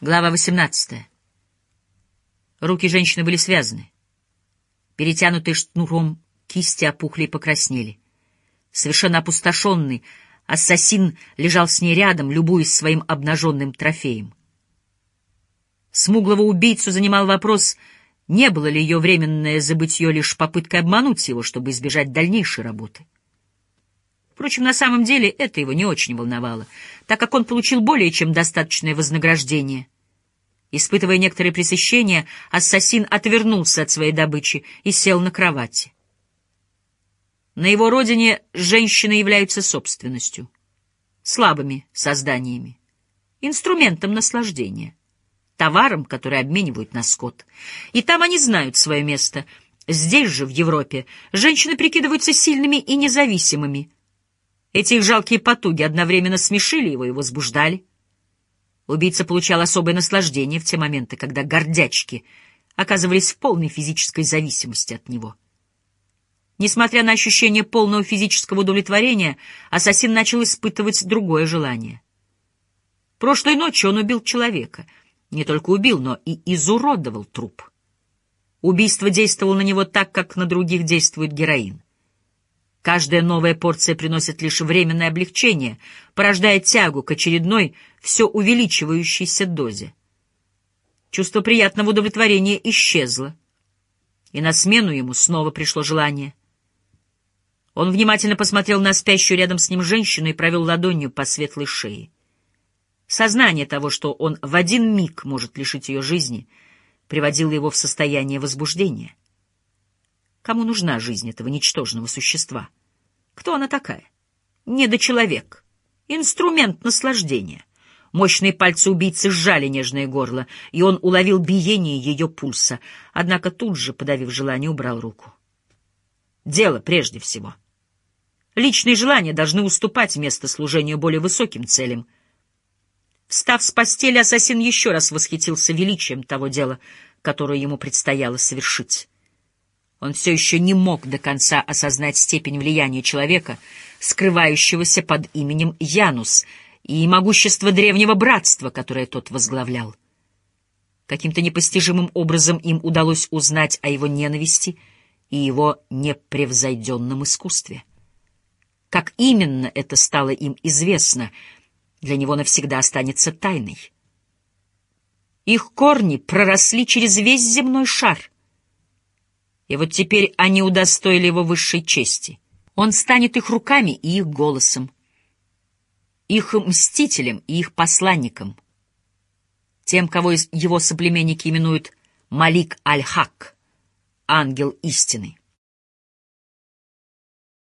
Глава 18. Руки женщины были связаны. Перетянутые шнуром кисти опухли и покраснели. Совершенно опустошенный, ассасин лежал с ней рядом, любуясь своим обнаженным трофеем. Смуглого убийцу занимал вопрос, не было ли ее временное забытье лишь попыткой обмануть его, чтобы избежать дальнейшей работы. Впрочем, на самом деле это его не очень волновало, так как он получил более чем достаточное вознаграждение. Испытывая некоторое пресыщение, ассасин отвернулся от своей добычи и сел на кровати. На его родине женщины являются собственностью, слабыми созданиями, инструментом наслаждения, товаром, который обменивают на скот. И там они знают свое место. Здесь же, в Европе, женщины прикидываются сильными и независимыми — эти их жалкие потуги одновременно смешили его и возбуждали. Убийца получал особое наслаждение в те моменты, когда гордячки оказывались в полной физической зависимости от него. Несмотря на ощущение полного физического удовлетворения, ассасин начал испытывать другое желание. Прошлой ночью он убил человека. Не только убил, но и изуродовал труп. Убийство действовало на него так, как на других действует героин. Каждая новая порция приносит лишь временное облегчение, порождая тягу к очередной, все увеличивающейся дозе. Чувство приятного удовлетворения исчезло, и на смену ему снова пришло желание. Он внимательно посмотрел на спящую рядом с ним женщину и провел ладонью по светлой шее. Сознание того, что он в один миг может лишить ее жизни, приводило его в состояние возбуждения. Кому нужна жизнь этого ничтожного существа? Кто она такая? Недочеловек. Инструмент наслаждения. Мощные пальцы убийцы сжали нежное горло, и он уловил биение ее пульса, однако тут же, подавив желание, убрал руку. Дело прежде всего. Личные желания должны уступать место служению более высоким целям. Встав с постели, ассасин еще раз восхитился величием того дела, которое ему предстояло совершить. Он все еще не мог до конца осознать степень влияния человека, скрывающегося под именем Янус, и могущество древнего братства, которое тот возглавлял. Каким-то непостижимым образом им удалось узнать о его ненависти и его непревзойденном искусстве. Как именно это стало им известно, для него навсегда останется тайной. Их корни проросли через весь земной шар — и вот теперь они удостоили его высшей чести. Он станет их руками и их голосом, их мстителем и их посланником, тем, кого его соплеменники именуют Малик Аль-Хак, ангел истины.